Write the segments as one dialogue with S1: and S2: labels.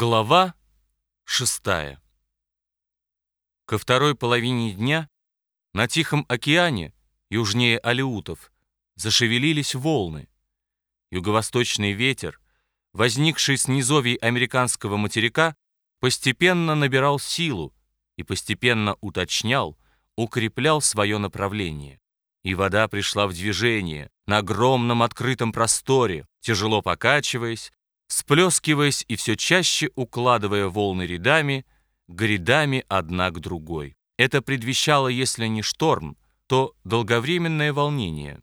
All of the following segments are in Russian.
S1: Глава шестая. Ко второй половине дня на Тихом океане, южнее Алеутов, зашевелились волны. Юго-восточный ветер, возникший с низовий американского материка, постепенно набирал силу и постепенно уточнял, укреплял свое направление. И вода пришла в движение на огромном открытом просторе, тяжело покачиваясь, сплескиваясь и все чаще укладывая волны рядами, грядами одна к другой. Это предвещало, если не шторм, то долговременное волнение.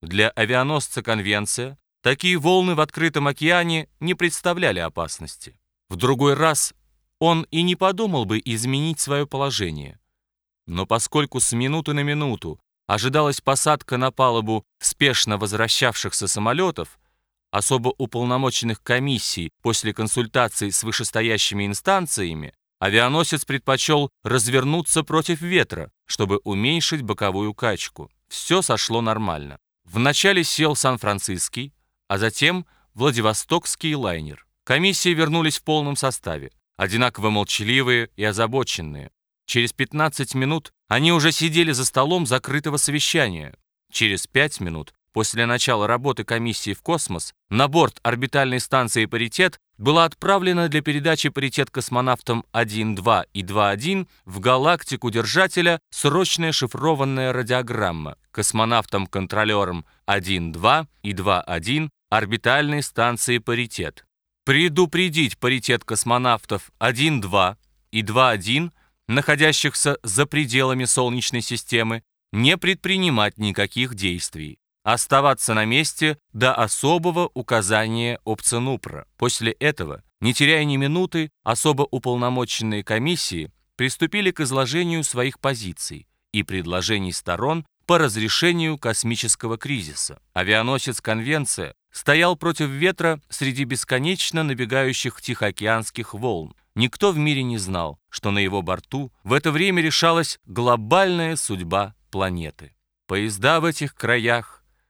S1: Для авианосца «Конвенция» такие волны в открытом океане не представляли опасности. В другой раз он и не подумал бы изменить свое положение. Но поскольку с минуты на минуту ожидалась посадка на палубу спешно возвращавшихся самолетов, особо уполномоченных комиссий после консультаций с вышестоящими инстанциями, авианосец предпочел развернуться против ветра, чтобы уменьшить боковую качку. Все сошло нормально. Вначале сел Сан-Франциский, а затем Владивостокский лайнер. Комиссии вернулись в полном составе, одинаково молчаливые и озабоченные. Через 15 минут они уже сидели за столом закрытого совещания. Через 5 минут После начала работы комиссии в космос на борт орбитальной станции «Паритет» была отправлена для передачи «Паритет» космонавтам 1-2 и 2-1 в галактику держателя срочная шифрованная радиограмма космонавтам-контролерам 1-2 и 2-1 орбитальной станции «Паритет». Предупредить паритет космонавтов 1-2 и 2-1, находящихся за пределами Солнечной системы, не предпринимать никаких действий оставаться на месте до особого указания Опценупра. После этого, не теряя ни минуты, особо уполномоченные комиссии приступили к изложению своих позиций и предложений сторон по разрешению космического кризиса. Авианосец «Конвенция» стоял против ветра среди бесконечно набегающих тихоокеанских волн. Никто в мире не знал, что на его борту в это время решалась глобальная судьба планеты. Поезда в этих краях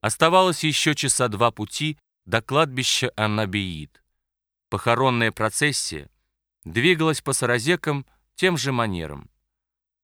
S1: Оставалось еще часа два пути до кладбища Аннабиид. Похоронная процессия двигалась по саразекам тем же манером.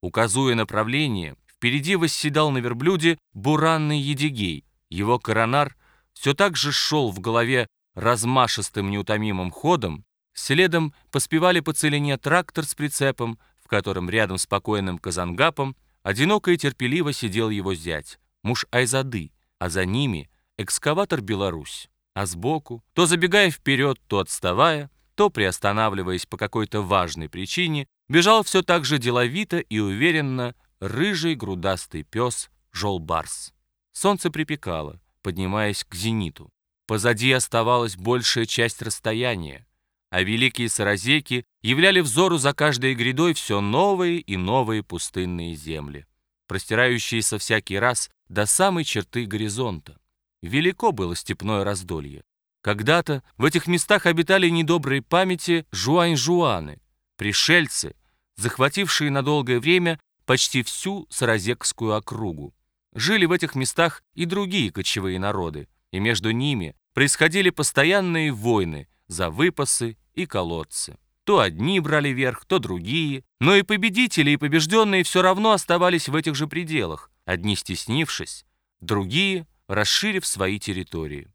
S1: Указуя направление, впереди восседал на верблюде буранный Едигей. Его коронар все так же шел в голове размашистым неутомимым ходом, следом поспевали по целине трактор с прицепом, в котором рядом с покойным Казангапом одиноко и терпеливо сидел его зять, муж Айзады, а за ними экскаватор «Беларусь». А сбоку, то забегая вперед, то отставая, то приостанавливаясь по какой-то важной причине, бежал все так же деловито и уверенно рыжий грудастый пес Жолбарс. Солнце припекало, поднимаясь к зениту. Позади оставалась большая часть расстояния, а великие саразеки являли взору за каждой грядой все новые и новые пустынные земли простирающиеся всякий раз до самой черты горизонта. Велико было степное раздолье. Когда-то в этих местах обитали недобрые памяти жуань-жуаны, пришельцы, захватившие на долгое время почти всю Саразекскую округу. Жили в этих местах и другие кочевые народы, и между ними происходили постоянные войны за выпасы и колодцы. То одни брали верх, то другие. Но и победители, и побежденные все равно оставались в этих же пределах, одни стеснившись, другие расширив свои территории.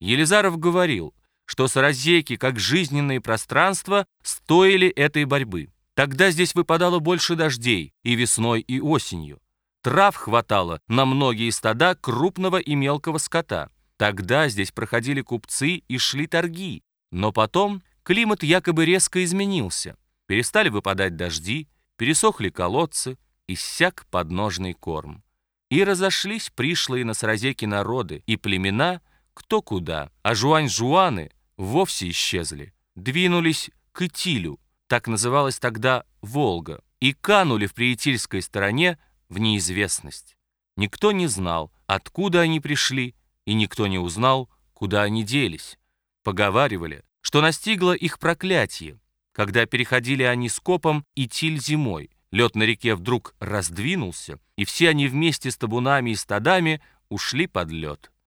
S1: Елизаров говорил, что саразеки, как жизненные пространства, стоили этой борьбы. Тогда здесь выпадало больше дождей и весной, и осенью. Трав хватало на многие стада крупного и мелкого скота. Тогда здесь проходили купцы и шли торги. Но потом Климат якобы резко изменился. Перестали выпадать дожди, пересохли колодцы, иссяк подножный корм. И разошлись пришлые на сразеки народы и племена кто куда, а жуань-жуаны вовсе исчезли. Двинулись к Итилю, так называлась тогда Волга, и канули в Приятильской стороне в неизвестность. Никто не знал, откуда они пришли, и никто не узнал, куда они делись. Поговаривали, что настигло их проклятие, когда переходили они с копом Итиль зимой. Лед на реке вдруг раздвинулся, и все они вместе с табунами и стадами ушли под лед.